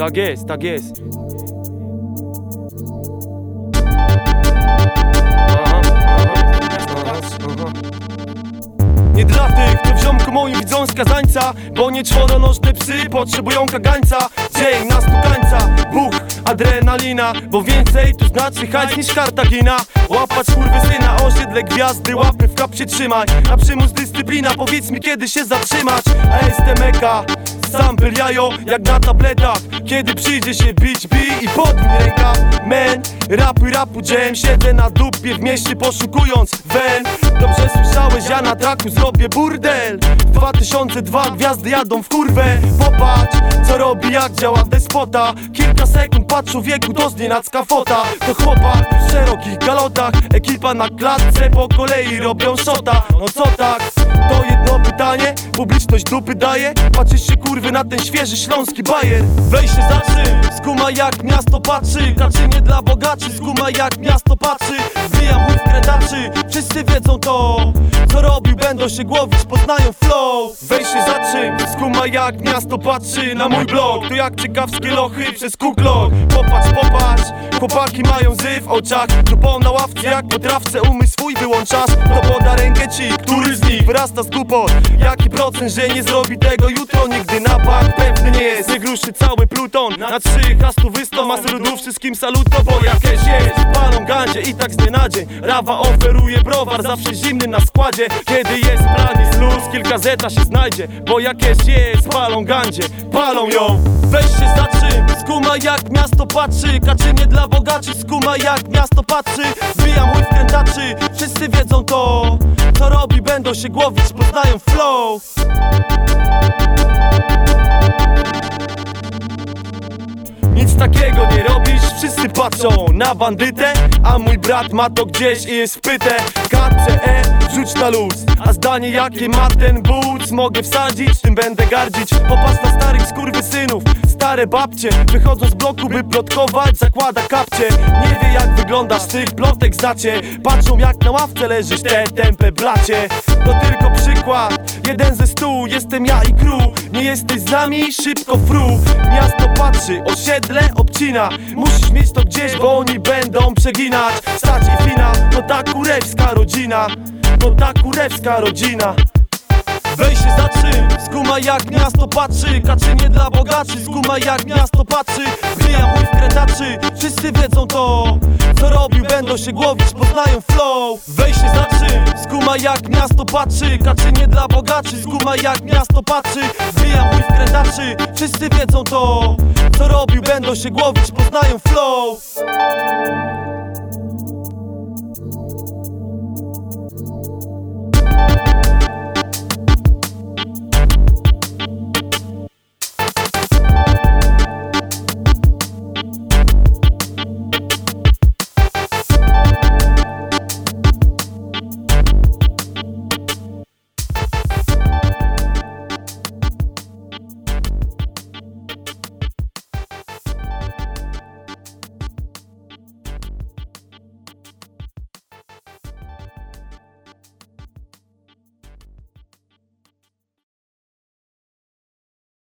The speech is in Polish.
Tak jest, tak jest. Nie dla tych, co w ziomku moim widzą skazańca Bo nie czworonożne psy potrzebują kagańca. Dzień na stukańca, buch, adrenalina Bo więcej tu znaczy hajs niż Kartagina. Łapać syna, osiedle gwiazdy Łapy w kapcie trzymaj. Na przymus dyscyplina, powiedz mi kiedy się zatrzymać A jestem eka Sample jajo jak na tabletach Kiedy przyjdzie się bić, bij i podmień ręka Men, rapy, rapu, jam Siedzę na dupie w mieście poszukując wen. Dobrze słyszałeś, ja na traku zrobię burdel. 2002 gwiazdy jadą w kurwę. Popatrz, co robi, jak działa despota. Kilka sekund patrz wieku to znienacka fota To chłopak w szerokich galotach Ekipa na klatce po kolei robią szota. No co publiczność dupy daje? Patrzysz się kurwy na ten świeży śląski bajer. Weź się za czym? Skuma jak miasto patrzy. Kaczynie dla bogaczy, skuma jak miasto patrzy. Wbijam mój wkrętaczy, wszyscy wiedzą to Co robił, będą się głowić, poznają flow. Weź się za czym? Skuma jak miasto patrzy na mój blog. To jak ciekawskie lochy przez kuklok Popatrz, popatrz, chłopaki mają zy w oczach. Dupą na ławce jak po trawce umysł swój wyłączasz. To poda rękę ci, wyrasta z głupot Jaki procent, że nie zrobi tego jutro? Nigdy napad pewny nie jest. Nie gruszy cały pluton. Na trzy hastu wysto Masy ludów wszystkim saluto Bo jakieś jest Palą gandzie i tak z dnia na dzień. Rawa oferuje browar Zawsze zimny na składzie. Kiedy jest plan jest luz Kilka zeta się znajdzie. Bo jakieś jest Palą gandzie Palą ją. Weź się za czym Skuma jak miasto patrzy. Kaczynie dla bogaczy Skuma jak miasto patrzy. Wbijam mój wkrętaczy Wszyscy wiedzą to będą się głowić Poznają flow. Nic takiego nie robisz, wszyscy patrzą na bandytę A mój brat ma to gdzieś i jest wpyte KCE, na luz A zdanie jakie ma ten but. Mogę wsadzić, tym będę gardzić. Popatrz na starych skurwysynów Stare babcie. Wychodzą z bloku by plotkować Zakłada kapcie, nie wie jak wyglądasz tych plotek znacie. Patrzą jak na ławce leżysz te tępe blacie To tylko przykład, jeden ze stu. Jestem ja i crew, nie jesteś z nami Szybko fru, miasto patrzy Osiedle obcina, musisz mieć to gdzieś Bo oni będą przeginać. Stać i fina, to ta kurewska rodzina To ta kurewska rodzina. Weź się za czym? Skuma jak miasto patrzy. Kaczynie dla bogaczy Skuma jak miasto patrzy. Wbijam mój wkrętaczy Wszyscy wiedzą to. Co robił będą się głowić Poznają flow. Weź się za czym? Skuma jak miasto patrzy. Kaczynie dla bogaczy Skuma jak miasto patrzy. Wbijam mój wkrętaczy Wszyscy wiedzą to. Co robił będą się głowić Poznają flow